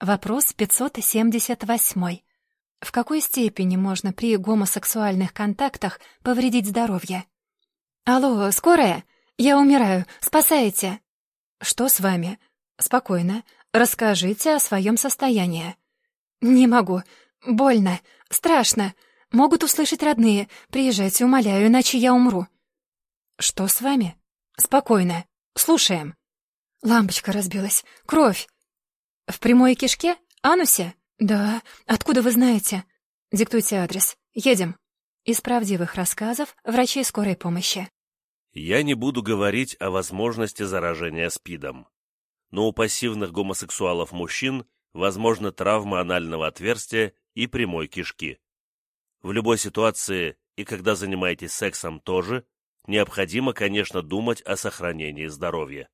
Вопрос 578. В какой степени можно при гомосексуальных контактах повредить здоровье? Алло, скорая? Я умираю. Спасайте. Что с вами? Спокойно. Расскажите о своем состоянии. Не могу. Больно. Страшно. Могут услышать родные. Приезжайте, умоляю, иначе я умру. Что с вами? Спокойно. Слушаем. Лампочка разбилась. Кровь. В прямой кишке? Анусе? Да. Откуда вы знаете? Диктуйте адрес. Едем. Из правдивых рассказов врачей скорой помощи. Я не буду говорить о возможности заражения СПИДом. Но у пассивных гомосексуалов-мужчин возможна травма анального отверстия и прямой кишки. В любой ситуации и когда занимаетесь сексом тоже, необходимо, конечно, думать о сохранении здоровья.